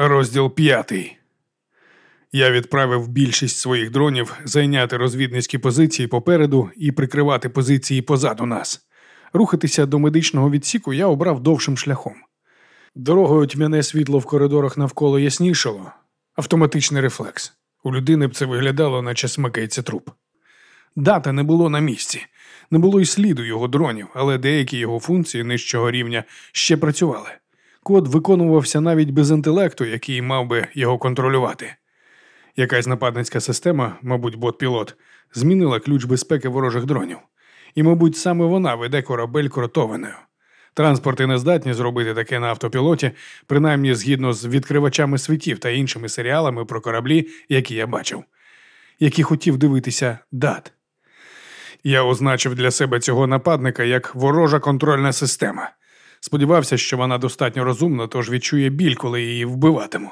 Розділ п'ятий. Я відправив більшість своїх дронів зайняти розвідницькі позиції попереду і прикривати позиції позаду нас. Рухатися до медичного відсіку я обрав довшим шляхом. Дорогою тьмяне світло в коридорах навколо яснішало. Автоматичний рефлекс. У людини б це виглядало, наче смикається труп. Дата не було на місці, не було й сліду його дронів, але деякі його функції нижчого рівня ще працювали. Код виконувався навіть без інтелекту, який мав би його контролювати. Якась нападницька система, мабуть, бот-пілот, змінила ключ безпеки ворожих дронів. І, мабуть, саме вона веде корабель кротованою. Транспорти не здатні зробити таке на автопілоті, принаймні згідно з відкривачами світів та іншими серіалами про кораблі, які я бачив, які хотів дивитися дат. Я означив для себе цього нападника як ворожа контрольна система. Сподівався, що вона достатньо розумна, тож відчує біль, коли її вбиватиму.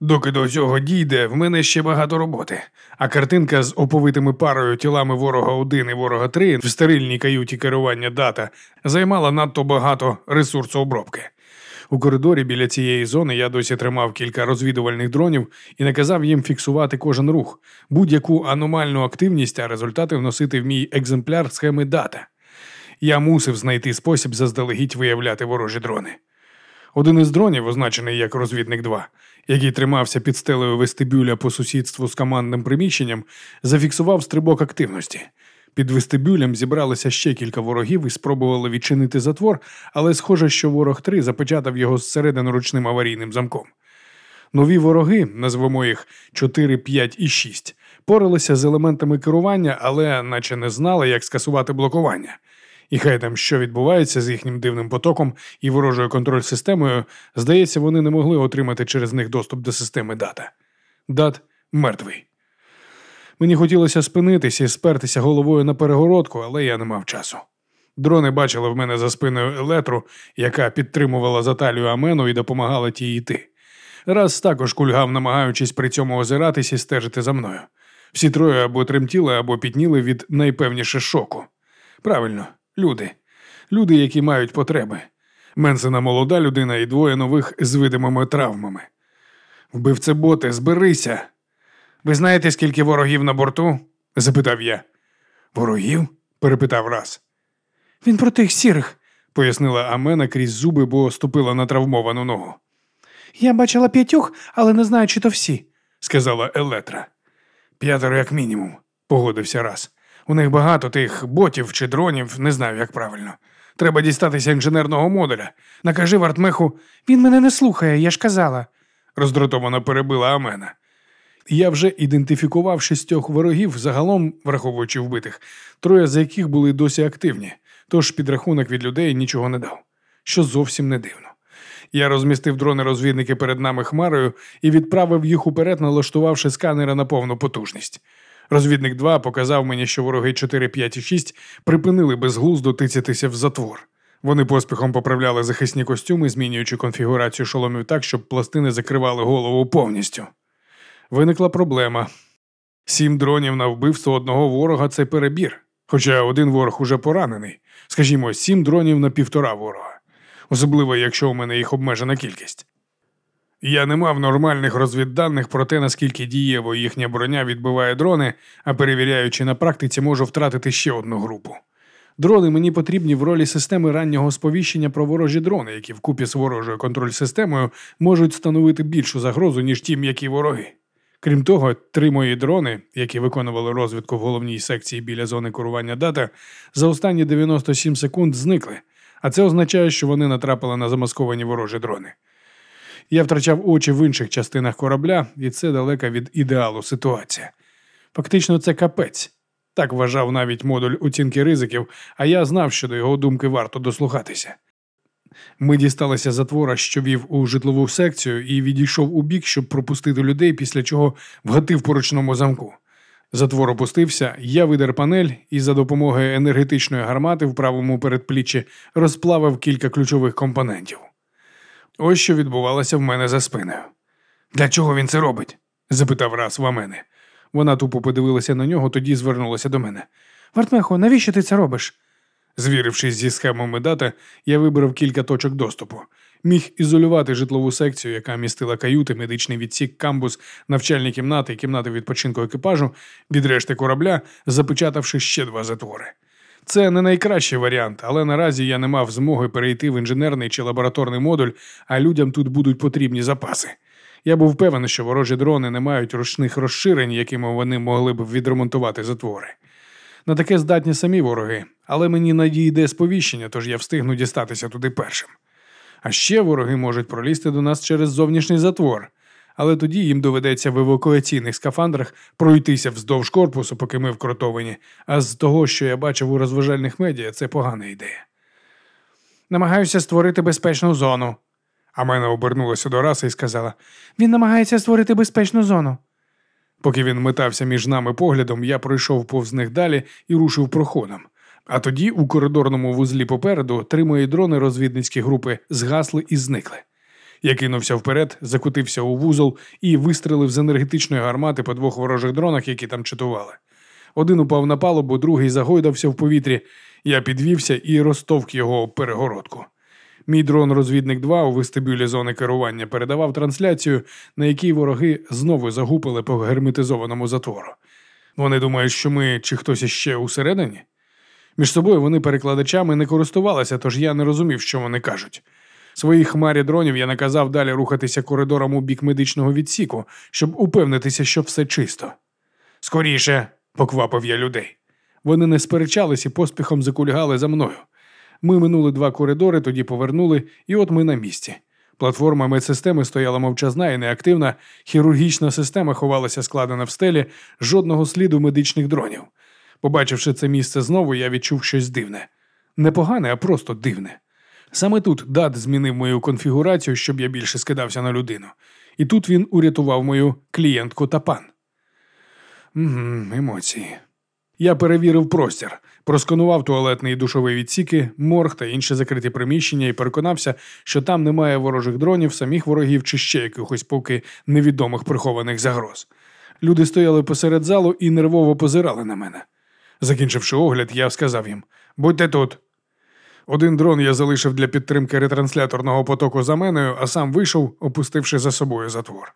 Доки до цього дійде, в мене ще багато роботи, а картинка з оповитими парою тілами ворога 1 і ворога 3 в стерильній каюті керування дата займала надто багато ресурсу обробки. У коридорі біля цієї зони я досі тримав кілька розвідувальних дронів і наказав їм фіксувати кожен рух, будь-яку аномальну активність, а результати вносити в мій екземпляр схеми дата. Я мусив знайти спосіб заздалегідь виявляти ворожі дрони. Один із дронів, означений як розвідник 2, який тримався під стелею вестибюля по сусідству з командним приміщенням, зафіксував стрибок активності. Під вестибюлем зібралися ще кілька ворогів і спробували відчинити затвор, але схоже, що ворог 3 запечатав його зсередини ручним аварійним замком. Нові вороги, назвемо їх 4, 5 і 6, поралися з елементами керування, але наче не знали, як скасувати блокування. І хай там що відбувається з їхнім дивним потоком і ворожою контроль-системою, здається, вони не могли отримати через них доступ до системи дата. Дат мертвий. Мені хотілося спинитися і спертися головою на перегородку, але я не мав часу. Дрони бачили в мене за спиною елетру, яка підтримувала за талію Амену і допомагала тій йти. Раз також кульгав, намагаючись при цьому озиратись і стежити за мною. Всі троє або тремтіли, або пітніли від найпевніше шоку. Правильно, люди. Люди, які мають потреби. Менсена молода людина і двоє нових з видимими травмами. Вбивце боти, зберися. Ви знаєте, скільки ворогів на борту? запитав я. Ворогів? перепитав раз. Він про тих сірих, пояснила Амена крізь зуби, бо ступила на травмовану ногу. Я бачила п'ятьох, але не знаю, чи то всі, сказала Елетра. П'ятеро, як мінімум, погодився раз. У них багато тих ботів чи дронів, не знаю, як правильно. Треба дістатися інженерного модуля. Накажи Вартмеху, він мене не слухає, я ж казала, роздратовано перебила Амена. Я вже ідентифікував шістьох ворогів, загалом, враховуючи вбитих, троє з яких були досі активні, тож підрахунок від людей нічого не дав, що зовсім не дивно. Я розмістив дрони-розвідники перед нами хмарою і відправив їх уперед, налаштувавши сканера на повну потужність. Розвідник 2 показав мені, що вороги 4, 5 і 6 припинили безглуздо тицятися в затвор. Вони поспіхом поправляли захисні костюми, змінюючи конфігурацію шоломів так, щоб пластини закривали голову повністю. Виникла проблема. Сім дронів на вбивство одного ворога це перебір. Хоча один ворог уже поранений. Скажімо, сім дронів на півтора ворога. Особливо, якщо у мене їх обмежена кількість. Я не мав нормальних розвідданих про те, наскільки дієво їхня броня відбиває дрони, а перевіряючи на практиці, можу втратити ще одну групу. Дрони мені потрібні в ролі системи раннього сповіщення про ворожі дрони, які вкупі з ворожою контроль-системою можуть становити більшу загрозу, ніж ті м'які вороги. Крім того, три мої дрони, які виконували розвідку в головній секції біля зони керування дата, за останні 97 секунд зникли, а це означає, що вони натрапили на замасковані ворожі дрони. Я втрачав очі в інших частинах корабля, і це далека від ідеалу ситуація. Фактично, це капець. Так вважав навіть модуль оцінки ризиків, а я знав, що до його думки варто дослухатися. Ми дісталися затвора, що вів у житлову секцію, і відійшов у бік, щоб пропустити людей, після чого вгатив по ручному замку. Затвор опустився, я видер панель і за допомогою енергетичної гармати в правому передпліччі розплавив кілька ключових компонентів. Ось що відбувалося в мене за спиною. Для чого він це робить? запитав раз в мене. Вона тупо подивилася на нього, тоді звернулася до мене. Вартмехо, навіщо ти це робиш? Звірившись зі схемами дата, я вибрав кілька точок доступу. Міг ізолювати житлову секцію, яка містила каюти, медичний відсік, камбус, навчальні кімнати кімнати відпочинку екіпажу від решти корабля, запечатавши ще два затвори. Це не найкращий варіант, але наразі я не мав змоги перейти в інженерний чи лабораторний модуль, а людям тут будуть потрібні запаси. Я був певен, що ворожі дрони не мають ручних розширень, якими вони могли б відремонтувати затвори. На таке здатні самі вороги, але мені надійде сповіщення, тож я встигну дістатися туди першим. А ще вороги можуть пролізти до нас через зовнішній затвор, але тоді їм доведеться в евакуаційних скафандрах пройтися вздовж корпусу, поки ми вкротовані, а з того, що я бачив у розважальних медіа, це погана ідея. Намагаюся створити безпечну зону. А мене обернулася до раси і сказала: Він намагається створити безпечну зону. Поки він метався між нами поглядом, я пройшов повз них далі і рушив проходом. А тоді у коридорному вузлі попереду три мої дрони розвідницькі групи згасли і зникли. Я кинувся вперед, закутився у вузол і вистрелив з енергетичної гармати по двох ворожих дронах, які там чатували. Один упав на палубу, другий загойдався в повітрі. Я підвівся і розтовк його об перегородку. Мій дрон-розвідник 2 у вестибюлі зони керування передавав трансляцію, на якій вороги знову загупили по герметизованому затвору. Вони думають, що ми чи хтось іще усередині? Між собою вони перекладачами не користувалися, тож я не розумів, що вони кажуть. Своїй хмарі дронів я наказав далі рухатися коридором у бік медичного відсіку, щоб упевнитися, що все чисто. Скоріше, поквапив я людей. Вони не сперечались і поспіхом закульгали за мною. Ми минули два коридори, тоді повернули, і от ми на місці. Платформа медсистеми стояла мовчазна і неактивна, хірургічна система ховалася складена в стелі, жодного сліду медичних дронів. Побачивши це місце знову, я відчув щось дивне. Не погане, а просто дивне. Саме тут дат змінив мою конфігурацію, щоб я більше скидався на людину. І тут він урятував мою клієнтку та пан. Угу, Емоції. Я перевірив простір, просканував туалетний і душовий відсіки, морг та інші закриті приміщення і переконався, що там немає ворожих дронів, самих ворогів чи ще якихось поки невідомих прихованих загроз. Люди стояли посеред залу і нервово позирали на мене. Закінчивши огляд, я сказав їм: будьте тут. Один дрон я залишив для підтримки ретрансляторного потоку за меною, а сам вийшов, опустивши за собою затвор.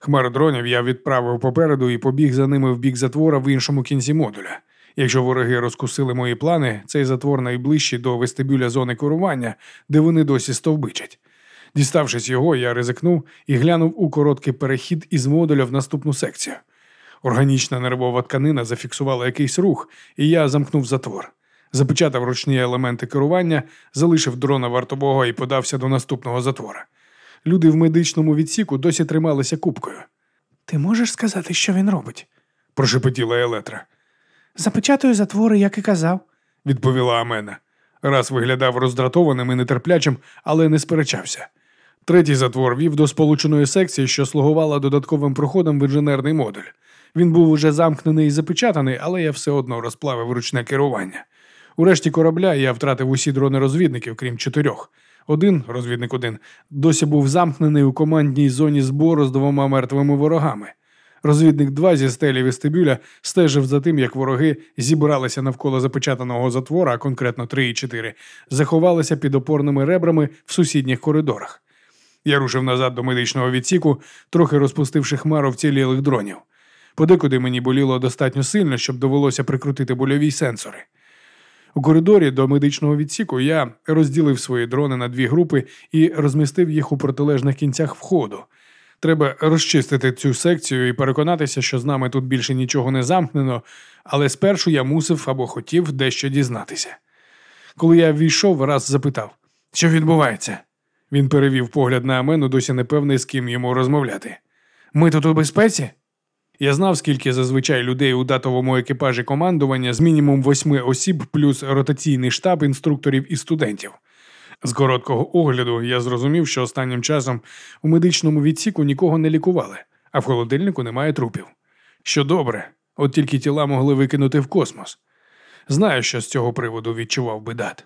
Хмару дронів я відправив попереду і побіг за ними в бік затвора в іншому кінці модуля. Якщо вороги розкусили мої плани, цей затвор найближчий до вестибюля зони керування, де вони досі стовбичать. Діставшись його, я ризикнув і глянув у короткий перехід із модуля в наступну секцію. Органічна нервова тканина зафіксувала якийсь рух, і я замкнув затвор. Запечатав ручні елементи керування, залишив дрона вартового і подався до наступного затвора. Люди в медичному відсіку досі трималися купкою. Ти можеш сказати, що він робить? прошепотіла Елетра. Запечатую затвори, як і казав, відповіла Амена. Раз виглядав роздратованим і нетерплячим, але не сперечався. Третій затвор вів до сполученої секції, що слугувала додатковим проходом в інженерний модуль. Він був уже замкнений і запечатаний, але я все одно розплавив ручне керування. У решті корабля я втратив усі дрони розвідників, крім чотирьох. Один, розвідник один, досі був замкнений у командній зоні збору з двома мертвими ворогами. Розвідник 2 зі стелі вестибюля стежив за тим, як вороги зібралися навколо запечатаного затвора, а конкретно 3 і 4, заховалися під опорними ребрами в сусідніх коридорах. Я рушив назад до медичного відсіку, трохи розпустивши хмару вцілілих дронів. Подекуди мені боліло достатньо сильно, щоб довелося прикрутити больові сенсори. У коридорі до медичного відсіку я розділив свої дрони на дві групи і розмістив їх у протилежних кінцях входу. Треба розчистити цю секцію і переконатися, що з нами тут більше нічого не замкнено, але спершу я мусив або хотів дещо дізнатися. Коли я ввійшов, раз запитав, що відбувається. Він перевів погляд на Амену, досі непевний, з ким йому розмовляти. Ми тут у безпеці? Я знав, скільки зазвичай людей у датовому екіпажі командування з мінімум восьми осіб, плюс ротаційний штаб інструкторів і студентів. З короткого огляду я зрозумів, що останнім часом у медичному відсіку нікого не лікували, а в холодильнику немає трупів. Що добре, от тільки тіла могли викинути в космос. Знаю, що з цього приводу відчував би дат.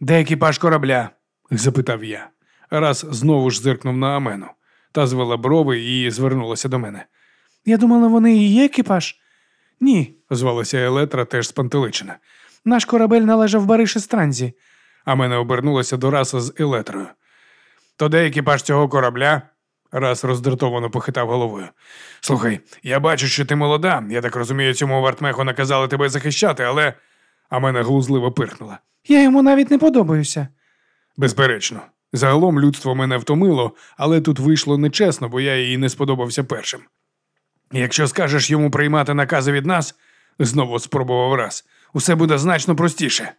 Де екіпаж корабля? запитав я. Раз знову ж зиркнув на Амену та звела брови і звернулася до мене. Я думала, вони і є екіпаж? Ні, озвалася Елетра теж спантеличена. Наш корабель належав Бариші Странзі. А мене обернулася до раса з елетрою. То де екіпаж цього корабля? Раз роздратовано похитав головою. Слухай, я бачу, що ти молода. Я так розумію, цьому вартмеху наказали тебе захищати, але. А мене глузливо пирхнула. Я йому навіть не подобаюся. Безперечно. Загалом людство мене втомило, але тут вийшло нечесно, бо я їй не сподобався першим. Якщо скажеш йому приймати накази від нас, знову спробував раз, усе буде значно простіше.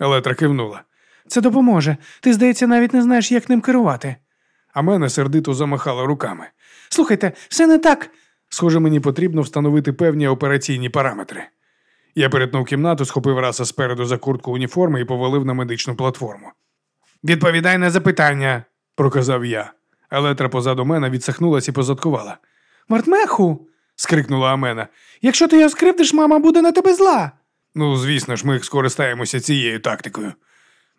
Елетра кивнула. Це допоможе. Ти, здається, навіть не знаєш, як ним керувати. А мене сердито замахала руками. Слухайте, все не так. Схоже, мені потрібно встановити певні операційні параметри. Я перетнув кімнату, схопив раса спереду за куртку уніформи і повалив на медичну платформу. Відповідай на запитання, проказав я. Елетра позаду мене відсахнулась і позадкувала. Мартмеху. скрикнула Амена. Якщо ти його скривдиш, мама буде на тебе зла. Ну, звісно ж, ми скористаємося цією тактикою.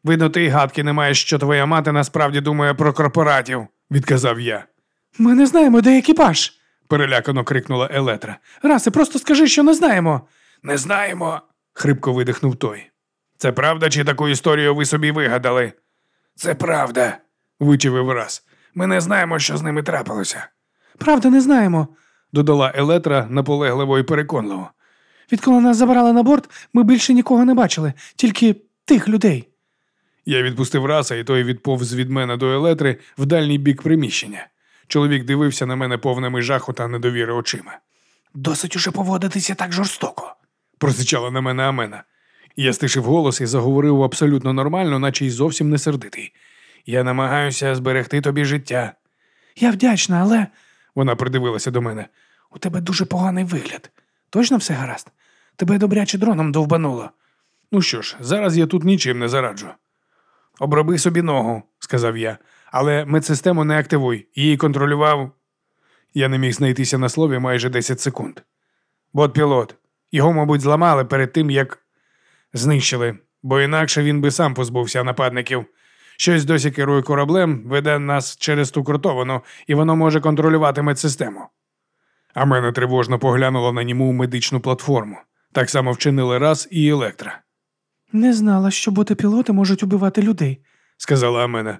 Видно, ти й гадки не маєш, що твоя мати насправді думає про корпоратів, відказав я. Ми не знаємо, де екіпаж. перелякано крикнула Елетра. Расе, просто скажи, що не знаємо. Не знаємо, хрипко видихнув той. Це правда, чи таку історію ви собі вигадали? Це правда, вичивив раз. Ми не знаємо, що з ними трапилося, Правда, не знаємо. додала Елетра наполегливо і переконливо. Відколи нас забрали на борт, ми більше нікого не бачили, тільки тих людей. Я відпустив раса, і той відповз від мене до Елетри в дальній бік приміщення. Чоловік дивився на мене повними жаху та недовіри очима. Досить уже поводитися так жорстоко. Просичала на мене Амена. Я стишив голос і заговорив абсолютно нормально, наче й зовсім не сердитий. Я намагаюся зберегти тобі життя. Я вдячна, але Вона придивилася до мене. у тебе дуже поганий вигляд. Точно все гаразд? Тебе добряче дроном довбануло. Ну що ж, зараз я тут нічим не зараджу. Оброби собі ногу, сказав я, але медсистему не активуй. Її контролював. Я не міг знайтися на слові майже 10 секунд. Бот пілот. Його, мабуть, зламали перед тим, як знищили, бо інакше він би сам позбувся нападників. Щось досі керує кораблем, веде нас через ту кротовану, і воно може контролювати медсистему. А мене тривожно поглянуло на ньому медичну платформу. Так само вчинили раз і електра. Не знала, що ботопілоти можуть убивати людей. сказала Амена.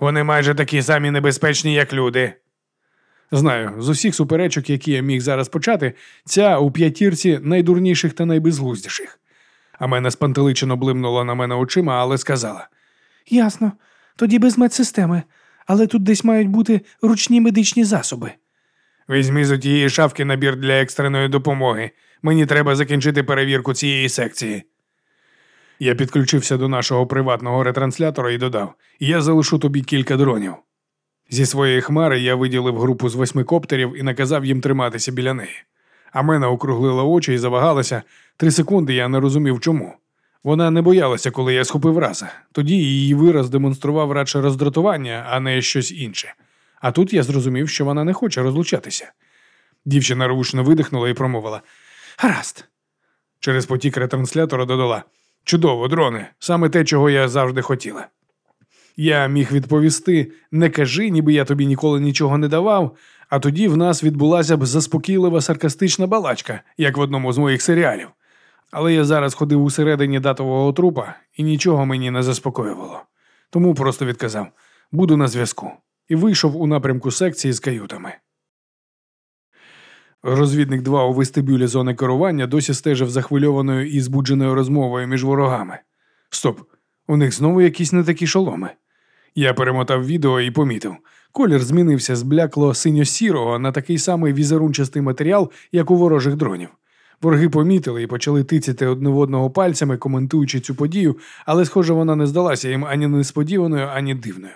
Вони майже такі самі небезпечні, як люди. Знаю, з усіх суперечок, які я міг зараз почати, ця у п'ятірці найдурніших та найбезглуздіших. Амена спантеличено блимнула на мене очима, але сказала: Ясно. Тоді без медсистеми. Але тут десь мають бути ручні медичні засоби. Візьмі з тієї шафки набір для екстреної допомоги. Мені треба закінчити перевірку цієї секції. Я підключився до нашого приватного ретранслятора і додав: я залишу тобі кілька дронів. Зі своєї хмари я виділив групу з восьми коптерів і наказав їм триматися біля неї. А мене округлила очі і завагалася. Три секунди я не розумів чому. Вона не боялася, коли я схопив раса. Тоді її вираз демонстрував радше роздратування, а не щось інше. А тут я зрозумів, що вона не хоче розлучатися. Дівчина рвучно видихнула і промовила: Гаразд. через потік ретранслятора додала: Чудово, дроне, саме те, чого я завжди хотіла. Я міг відповісти: не кажи, ніби я тобі ніколи нічого не давав, а тоді в нас відбулася б заспокійлива саркастична балачка, як в одному з моїх серіалів. Але я зараз ходив усередині датового трупа і нічого мені не заспокоювало. Тому просто відказав: буду на зв'язку. І вийшов у напрямку секції з каютами. Розвідник 2 у вестибюлі зони керування досі стежив захвильованою і збудженою розмовою між ворогами. Стоп, у них знову якісь не такі шоломи. Я перемотав відео і помітив. Колір змінився з блякло синьо-сірого на такий самий візерунчастий матеріал, як у ворожих дронів. Вороги помітили і почали тицяти одне в одного пальцями, коментуючи цю подію, але, схоже, вона не здалася їм ані несподіваною, ані дивною.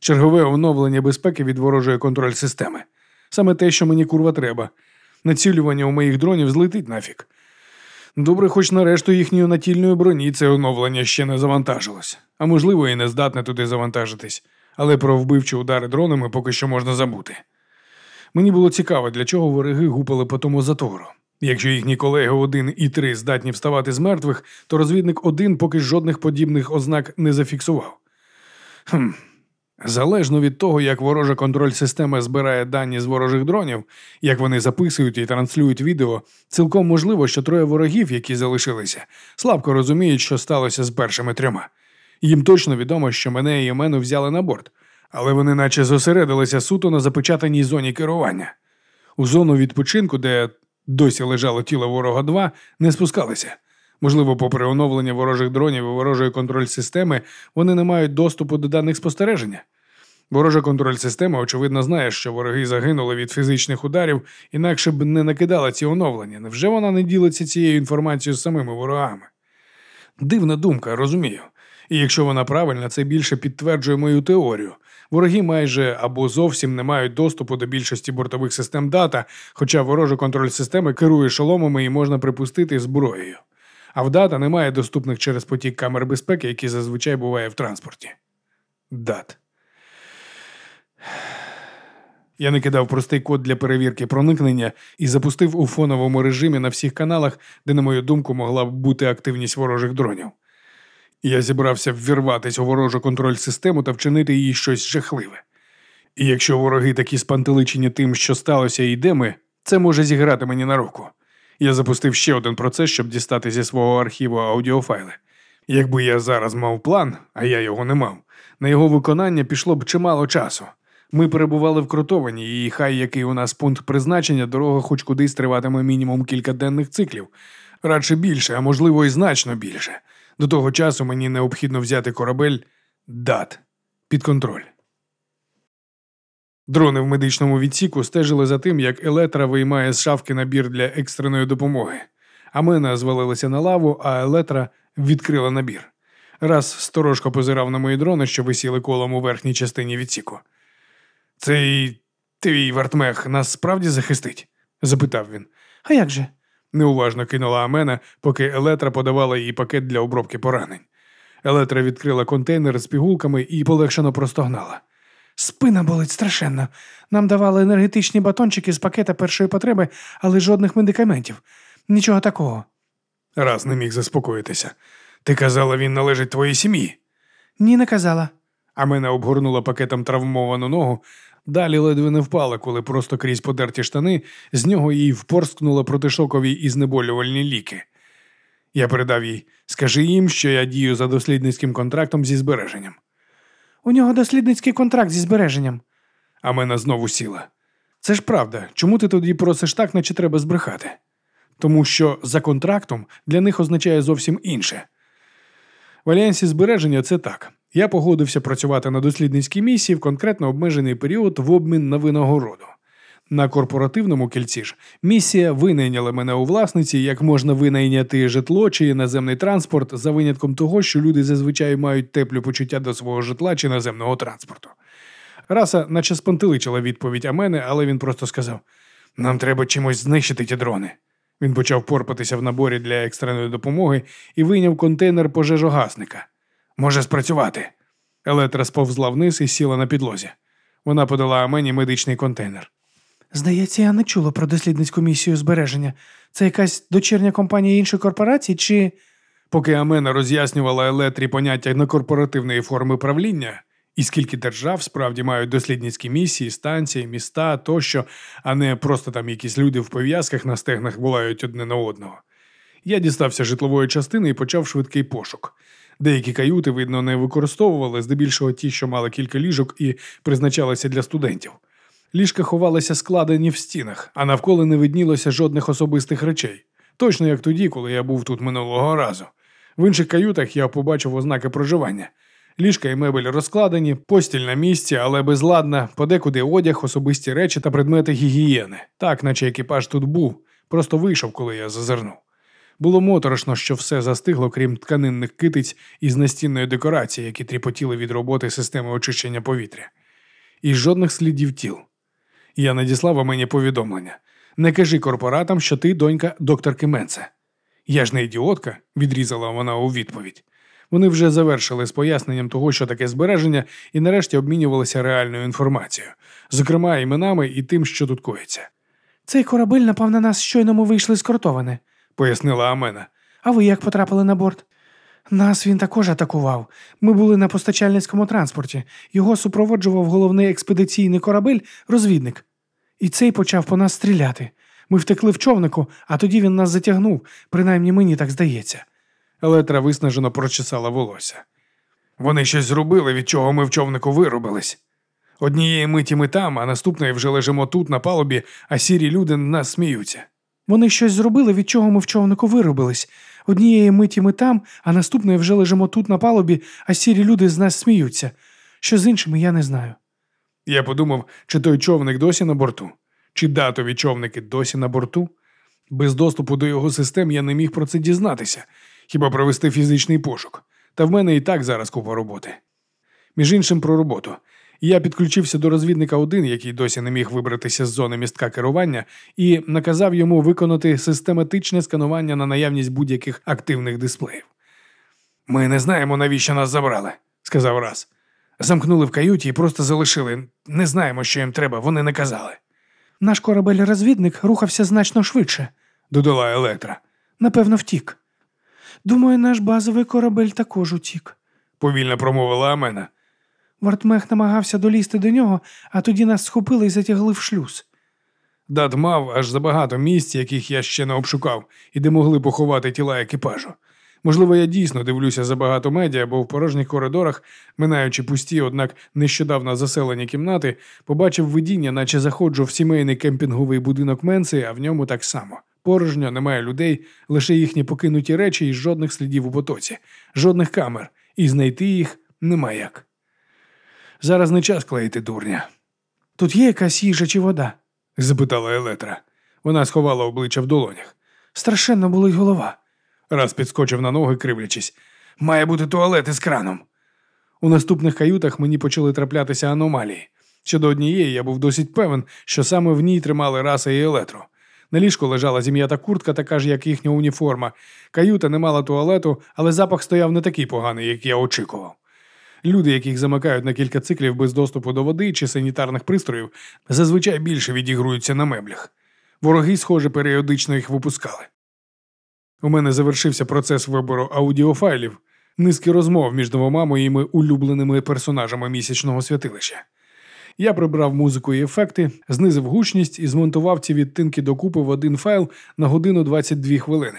Чергове оновлення безпеки від ворожої контроль системи. Саме те, що мені курва треба. Націлювання у моїх дронів злетить нафіг. Добре, хоч нарешту їхньої натільної броні це оновлення ще не завантажилось, а можливо, і не здатне туди завантажитись, але про вбивчі удари дронами поки що можна забути. Мені було цікаво, для чого вороги гупали по тому затору. Якщо їхні колеги один і три здатні вставати з мертвих, то розвідник один поки жодних подібних ознак не зафіксував. Хм. Залежно від того, як ворожа контроль система збирає дані з ворожих дронів, як вони записують і транслюють відео, цілком можливо, що троє ворогів, які залишилися, слабко розуміють, що сталося з першими трьома. Їм точно відомо, що мене і Омену взяли на борт, але вони наче зосередилися суто на запечатаній зоні керування. У зону відпочинку, де досі лежало тіло ворога 2, не спускалися. Можливо, попри оновлення ворожих дронів і ворожої контроль системи, вони не мають доступу до даних спостереження. Ворожа контроль система, очевидно, знає, що вороги загинули від фізичних ударів, інакше б не накидала ці оновлення. Невже вона не ділиться цією інформацією з самими ворогами? Дивна думка, розумію. І якщо вона правильна, це більше підтверджує мою теорію. Вороги майже або зовсім не мають доступу до більшості бортових систем дата, хоча ворожа контроль системи керує шоломами і можна припустити зброєю. А в дата немає доступних через потік камер безпеки, які зазвичай буває в транспорті. Дат. Я накидав простий код для перевірки проникнення і запустив у фоновому режимі на всіх каналах, де, на мою думку, могла б бути активність ворожих дронів. Я зібрався ввірватися у ворожу контроль систему та вчинити їй щось жахливе. І якщо вороги такі спантеличені тим, що сталося і де ми, це може зіграти мені на руку. Я запустив ще один процес, щоб дістати зі свого архіву аудіофайли. Якби я зараз мав план, а я його не мав, на його виконання пішло б чимало часу. Ми перебували в Крутовані, і хай який у нас пункт призначення, дорога хоч кудись триватиме мінімум кілька денних циклів, радше більше, а можливо і значно більше. До того часу мені необхідно взяти корабель дат під контроль. Дрони в медичному відсіку стежили за тим, як Елетра виймає з шафки набір для екстреної допомоги. Амена звалилася на лаву, а Елетра відкрила набір. Раз сторожко позирав на мої дрони, що висіли колом у верхній частині відсіку. Цей твій вартмех нас справді захистить? запитав він. А як же? Неуважно кинула Амена, поки Елетра подавала їй пакет для обробки поранень. Елетра відкрила контейнер з пігулками і полегшено простогнала. Спина болить страшенно. Нам давали енергетичні батончики з пакета першої потреби, але жодних медикаментів. Нічого такого. Раз не міг заспокоїтися. Ти казала, він належить твоїй сім'ї. Ні, не казала. Амена обгорнула пакетом травмовану ногу, далі ледве не впала, коли просто крізь подерті штани з нього їй впорскнули протишокові і знеболювальні ліки. Я передав їй скажи їм, що я дію за дослідницьким контрактом зі збереженням. У нього дослідницький контракт зі збереженням. Амена знову сіла. Це ж правда. Чому ти тоді просиш так, наче треба збрехати? Тому що за контрактом для них означає зовсім інше. В альянсі збереження це так. Я погодився працювати на дослідницькій місії в конкретно обмежений період в обмін на винагороду. На корпоративному кільці ж місія винайняла мене у власниці, як можна винайняти житло чи наземний транспорт за винятком того, що люди зазвичай мають теплі почуття до свого житла чи наземного транспорту. Раса, наче спантеличила відповідь а мене, але він просто сказав: нам треба чимось знищити ті дрони. Він почав порпатися в наборі для екстреної допомоги і вийняв контейнер пожежогасника. Може спрацювати. Елетра сповзла вниз і сіла на підлозі. Вона подала Амені медичний контейнер. Здається, я не чула про дослідницьку місію збереження. Це якась дочірня компанія іншої корпорації чи. Поки Амена роз'яснювала Елетрі поняття некорпоративної форми правління, і скільки держав справді мають дослідницькі місії, станції, міста тощо, а не просто там якісь люди в пов'язках на стегнах волають одне на одного. Я дістався житлової частини і почав швидкий пошук. Деякі каюти, видно, не використовували, здебільшого ті, що мали кілька ліжок і призначалися для студентів. Ліжка ховалися складені в стінах, а навколо не виднілося жодних особистих речей. Точно як тоді, коли я був тут минулого разу. В інших каютах я побачив ознаки проживання. Ліжка і мебель розкладені, постіль на місці, але безладна, подекуди одяг, особисті речі та предмети гігієни. Так, наче екіпаж тут був, просто вийшов, коли я зазирнув. Було моторошно, що все застигло, крім тканинних китиць із настінної декорації, які тріпотіли від роботи системи очищення повітря. І жодних слідів тіл. Я надіслав мені повідомлення. Не кажи корпоратам, що ти донька докторки Менце. Я ж не ідіотка, відрізала вона у відповідь. Вони вже завершили з поясненням того, що таке збереження, і нарешті обмінювалися реальною інформацією, зокрема іменами і тим, що тут коїться. Цей корабель напав на нас, щойно ми вийшли з кортовини, пояснила Амена. А ви як потрапили на борт? Нас він також атакував. Ми були на постачальницькому транспорті. Його супроводжував головний експедиційний корабель, розвідник. І цей почав по нас стріляти. Ми втекли в човнику, а тоді він нас затягнув, принаймні мені так здається. Елетра виснажено прочесала волосся. Вони щось зробили, від чого ми в човнику виробились. Однієї миті ми там, а наступної вже лежимо тут, на палубі, а сірі люди на нас сміються. Вони щось зробили, від чого ми в човнику виробились. Однієї миті ми там, а наступної вже лежимо тут на палубі, а сірі люди з нас сміються. Що з іншими, я не знаю. Я подумав, чи той човник досі на борту, чи датові човники досі на борту. Без доступу до його систем я не міг про це дізнатися, хіба провести фізичний пошук. Та в мене і так зараз купа роботи. Між іншим про роботу. Я підключився до розвідника 1, який досі не міг вибратися з зони містка керування, і наказав йому виконати систематичне сканування на наявність будь-яких активних дисплеїв. Ми не знаємо, навіщо нас забрали, сказав раз. Замкнули в каюті і просто залишили. Не знаємо, що їм треба, вони не казали, Наш корабель-розвідник рухався значно швидше. додала Електра. Напевно, втік. Думаю, наш базовий корабель також утік. Повільно промовила Амена. Вартмех намагався долізти до нього, а тоді нас схопили і затягли в шлюз. Дат мав аж забагато місць, яких я ще не обшукав, і де могли поховати тіла екіпажу. Можливо, я дійсно дивлюся забагато медіа, бо в порожніх коридорах, минаючи пусті, однак нещодавно заселені кімнати, побачив видіння, наче заходжу в сімейний кемпінговий будинок Менси, а в ньому так само. Порожньо, немає людей, лише їхні покинуті речі і жодних слідів у потоці, жодних камер, і знайти їх нема як. Зараз не час клеїти дурня. Тут є якась їжа чи вода. запитала Елетра. Вона сховала обличчя в долонях. Страшенно болить голова. Раз підскочив на ноги, кривлячись. Має бути туалет із краном. У наступних каютах мені почали траплятися аномалії. Щодо однієї я був досить певен, що саме в ній тримали раса і електро. На ліжку лежала зім'ята куртка, така ж, як їхня уніформа. Каюта не мала туалету, але запах стояв не такий поганий, як я очікував. Люди, яких замикають на кілька циклів без доступу до води чи санітарних пристроїв, зазвичай більше відігруються на меблях. Вороги, схоже, періодично їх випускали. У мене завершився процес вибору аудіофайлів, низки розмов між двома моїми улюбленими персонажами місячного святилища. Я прибрав музику і ефекти, знизив гучність і змонтував ці відтинки докупи в один файл на годину 22 хвилини,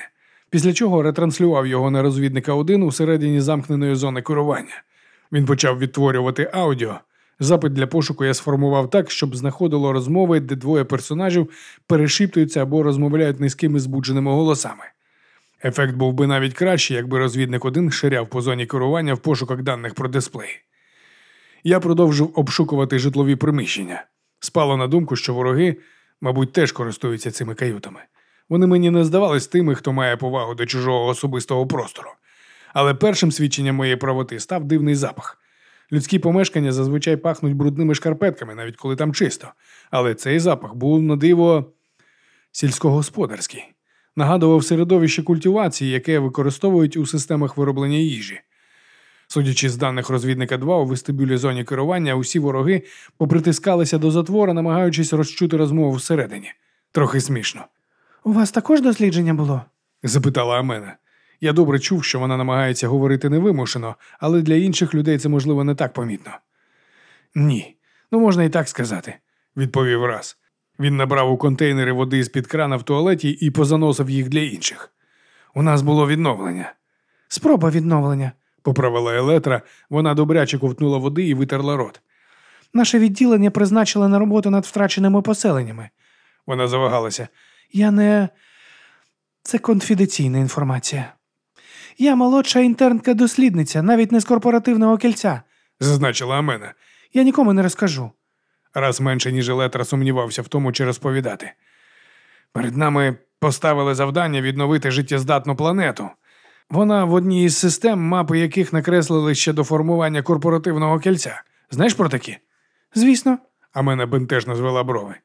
після чого ретранслював його на розвідника 1 у середині замкненої зони керування. Він почав відтворювати аудіо. Запит для пошуку я сформував так, щоб знаходило розмови, де двоє персонажів перешіптуються або розмовляють низькими збудженими голосами. Ефект був би навіть кращий, якби розвідник один ширяв по зоні керування в пошуках даних про дисплей. Я продовжив обшукувати житлові приміщення. Спало на думку, що вороги, мабуть, теж користуються цими каютами. Вони мені не здавались тими, хто має повагу до чужого особистого простору. Але першим свідченням моєї правоти став дивний запах. Людські помешкання зазвичай пахнуть брудними шкарпетками, навіть коли там чисто. Але цей запах був на диво сільськогосподарський. Нагадував середовище культивації, яке використовують у системах вироблення їжі. Судячи з даних розвідника 2 у вестибюлі зоні керування, усі вороги попритискалися до затвора, намагаючись розчути розмову всередині. Трохи смішно. У вас також дослідження було? запитала Амена. Я добре чув, що вона намагається говорити невимушено, але для інших людей це, можливо, не так помітно. Ні, ну можна і так сказати, відповів раз. Він набрав у контейнери води з-під крана в туалеті і позаносив їх для інших. У нас було відновлення, Спроба відновлення. поправила Елетра, вона добряче ковтнула води і витерла рот. Наше відділення призначили на роботу над втраченими поселеннями. Вона завагалася. Я не. Це конфіденційна інформація. Я молодша інтернка-дослідниця, навіть не з корпоративного кільця. зазначила Амена. Я нікому не розкажу. Раз менше, ніж Елетра сумнівався в тому, чи розповідати. Перед нами поставили завдання відновити життєздатну планету. Вона в одній із систем, мапи яких накреслили ще до формування корпоративного кільця. Знаєш про такі? Звісно, А мене бентежно звела брови.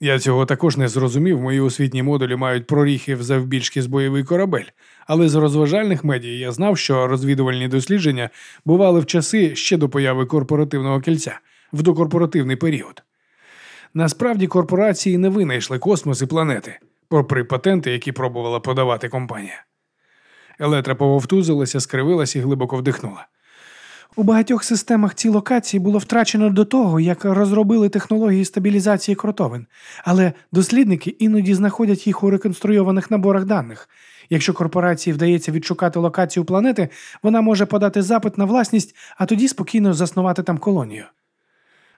Я цього також не зрозумів. Мої освітні модулі мають проріхи в завбільшки з бойовий корабель, але з розважальних медій я знав, що розвідувальні дослідження бували в часи ще до появи корпоративного кільця, в докорпоративний період. Насправді корпорації не винайшли космос і планети, попри патенти, які пробувала подавати компанія. Елетра пововтузилася, скривилась і глибоко вдихнула. У багатьох системах ці локації було втрачено до того, як розробили технології стабілізації кротовин, але дослідники іноді знаходять їх у реконструйованих наборах даних. Якщо корпорації вдається відшукати локацію планети, вона може подати запит на власність, а тоді спокійно заснувати там колонію.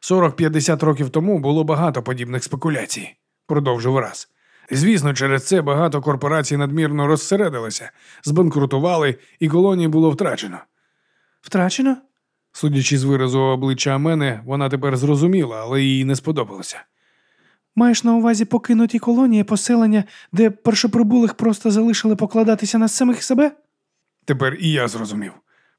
40-50 років тому було багато подібних спекуляцій, продовжив раз. Звісно, через це багато корпорацій надмірно розсередилися, збанкрутували і колонії було втрачено. Втрачено? Судячи з виразу обличчя мене, вона тепер зрозуміла, але їй не сподобалося. Маєш на увазі покинуті колонії, поселення, де першоприбулих просто залишили покладатися на самих себе? Тепер і я зрозумів.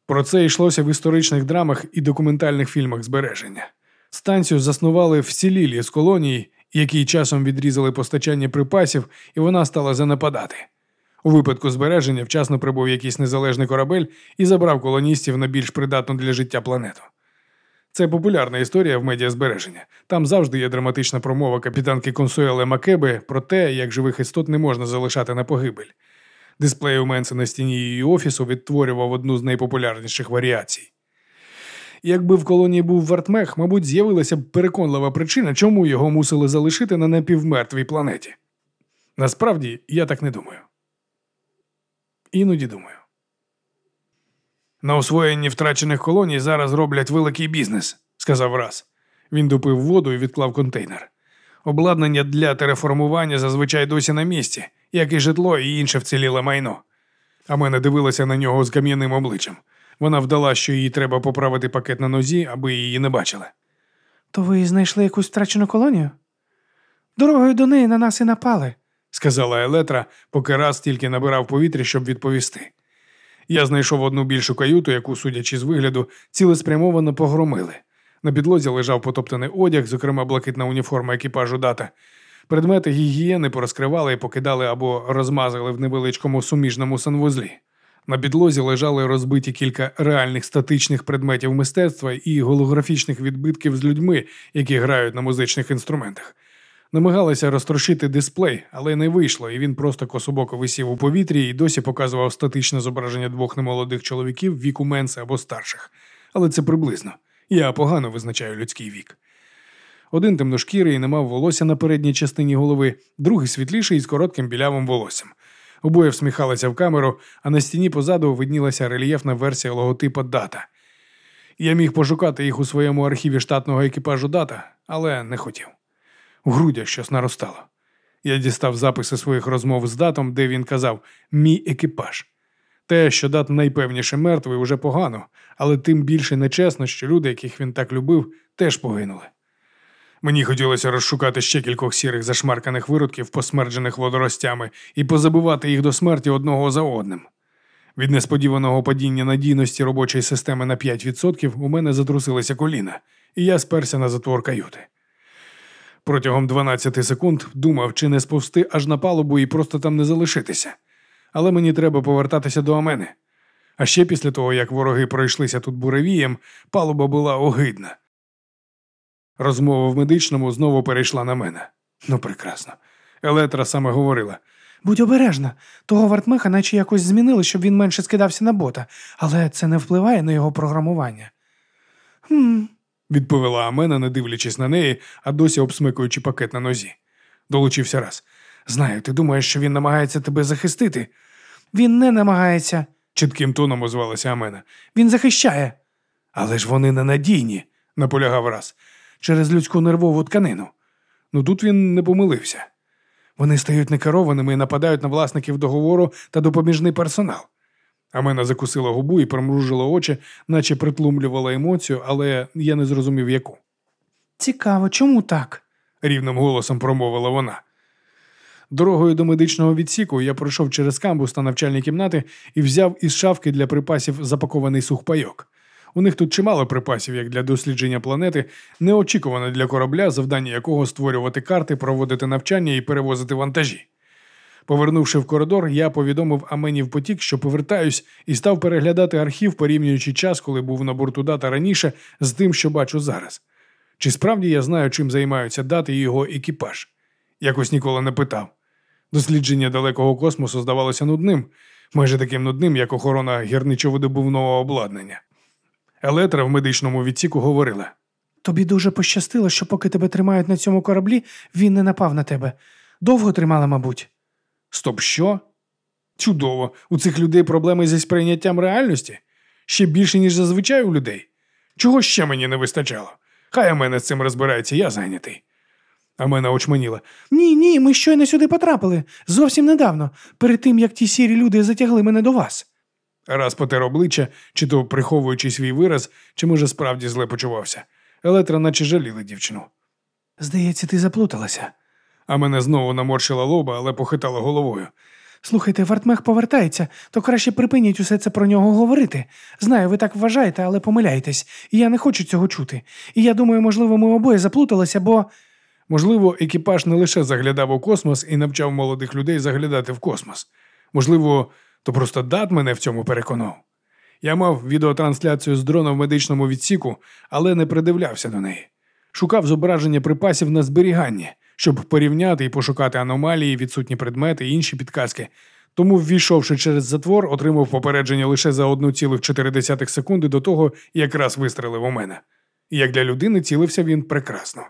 Про це йшлося в історичних драмах і документальних фільмах збереження. Станцію заснували вцілілі з колонії, які часом відрізали постачання припасів, і вона стала занепадати. У випадку збереження вчасно прибув якийсь незалежний корабель і забрав колоністів на більш придатну для життя планету. Це популярна історія в медіазбереження. Там завжди є драматична промова капітанки Консуели Макеби про те, як живих істот не можна залишати на погибель. Дисплей у Менса на стіні її офісу відтворював одну з найпопулярніших варіацій. Якби в колонії був Вартмех, мабуть, з'явилася б переконлива причина, чому його мусили залишити на напівмертвій планеті. Насправді, я так не думаю. Іноді думаю. На освоєнні втрачених колоній зараз роблять великий бізнес, сказав раз. Він допив воду і відклав контейнер. Обладнання для тереформування зазвичай досі на місці, як і житло і інше вціліле майно. А мене дивилася на нього з кам'яним обличчям. Вона вдала, що їй треба поправити пакет на нозі, аби її не бачили. То ви знайшли якусь втрачену колонію? Дорогою до неї на нас і напали. Сказала Елетра, поки раз тільки набирав повітря, щоб відповісти. Я знайшов одну більшу каюту, яку, судячи з вигляду, цілеспрямовано погромили. На підлозі лежав потоптаний одяг, зокрема блакитна уніформа екіпажу дата. Предмети гігієни порозкривали і покидали або розмазали в невеличкому суміжному санвузлі. На підлозі лежали розбиті кілька реальних статичних предметів мистецтва і голографічних відбитків з людьми, які грають на музичних інструментах. Намагалися розтрошити дисплей, але не вийшло, і він просто кособоко висів у повітрі і досі показував статичне зображення двох немолодих чоловіків віку менса або старших. Але це приблизно. Я погано визначаю людський вік. Один темношкірий не мав волосся на передній частині голови, другий світліший із коротким білявим волоссям. Обоє всміхалися в камеру, а на стіні позаду виднілася рельєфна версія логотипа дата. Я міг пошукати їх у своєму архіві штатного екіпажу дата, але не хотів. У грудях щось наростало. Я дістав записи своїх розмов з датом, де він казав мій екіпаж. Те, що дат найпевніше мертвий, уже погано, але тим більше нечесно, що люди, яких він так любив, теж погинули. Мені хотілося розшукати ще кількох сірих зашмарканих виродків, посмерджених водоростями, і позабивати їх до смерті одного за одним. Від несподіваного падіння надійності робочої системи на 5% у мене затрусилися коліна, і я сперся на затвор каюти. Протягом 12 секунд думав, чи не сповзти аж на палубу і просто там не залишитися. Але мені треба повертатися до Амени. А ще після того, як вороги пройшлися тут буревієм, палуба була огидна. Розмова в медичному знову перейшла на мене. Ну, прекрасно. Елетра саме говорила. Будь обережна, того вартмеха наче якось змінили, щоб він менше скидався на бота, але це не впливає на його програмування. «Хм...» – відповіла Амена, не дивлячись на неї, а досі обсмикуючи пакет на нозі. Долучився раз. Знаю, ти думаєш, що він намагається тебе захистити? Він не намагається, чітким тоном озвалася Амена. Він захищає. Але ж вони ненадійні, наполягав раз, через людську нервову тканину. Ну тут він не помилився. Вони стають некерованими і нападають на власників договору та допоміжний персонал. Амена закусила губу і примружила очі, наче притлумлювала емоцію, але я не зрозумів яку. Цікаво, чому так? рівним голосом промовила вона. Дорогою до медичного відсіку я пройшов через камбус та навчальні кімнати і взяв із шафки для припасів запакований сухпайок. У них тут чимало припасів, як для дослідження планети, неочікуване для корабля, завдання якого створювати карти, проводити навчання і перевозити вантажі. Повернувши в коридор, я повідомив Амені в потік, що повертаюсь, і став переглядати архів, порівнюючи час, коли був на борту дата раніше, з тим, що бачу зараз. Чи справді я знаю, чим займаються дати і його екіпаж? Якось ніколи не питав. Дослідження далекого космосу здавалося нудним, майже таким нудним, як охорона гірничовидобувного обладнання. Елетра в медичному відсіку говорила. Тобі дуже пощастило, що поки тебе тримають на цьому кораблі, він не напав на тебе. Довго тримала, мабуть. Стоп, що? Чудово, у цих людей проблеми зі сприйняттям реальності? Ще більше, ніж зазвичай у людей. Чого ще мені не вистачало? Хай у мене з цим розбирається, я зайнятий. А мене очманіла. Ні, ні, ми щойно сюди потрапили. Зовсім недавно, перед тим як ті сірі люди затягли мене до вас. Раз потер обличчя, чи то приховуючи свій вираз, чи може справді зле почувався. Елетра наче жаліла дівчину. Здається, ти заплуталася. А мене знову наморщила лоба, але похитала головою. Слухайте, Вартмех повертається, то краще припиніть усе це про нього говорити. Знаю, ви так вважаєте, але помиляєтесь, і я не хочу цього чути. І я думаю, можливо, ми обоє заплуталися, бо. Можливо, екіпаж не лише заглядав у космос і навчав молодих людей заглядати в космос. Можливо, то просто дат мене в цьому переконав. Я мав відеотрансляцію з дрона в медичному відсіку, але не придивлявся до неї. Шукав зображення припасів на зберігання, щоб порівняти і пошукати аномалії, відсутні предмети і інші підказки. Тому, ввійшовши через затвор, отримав попередження лише за 1,4 секунди до того, як раз вистрелив у мене. Як для людини цілився він прекрасно.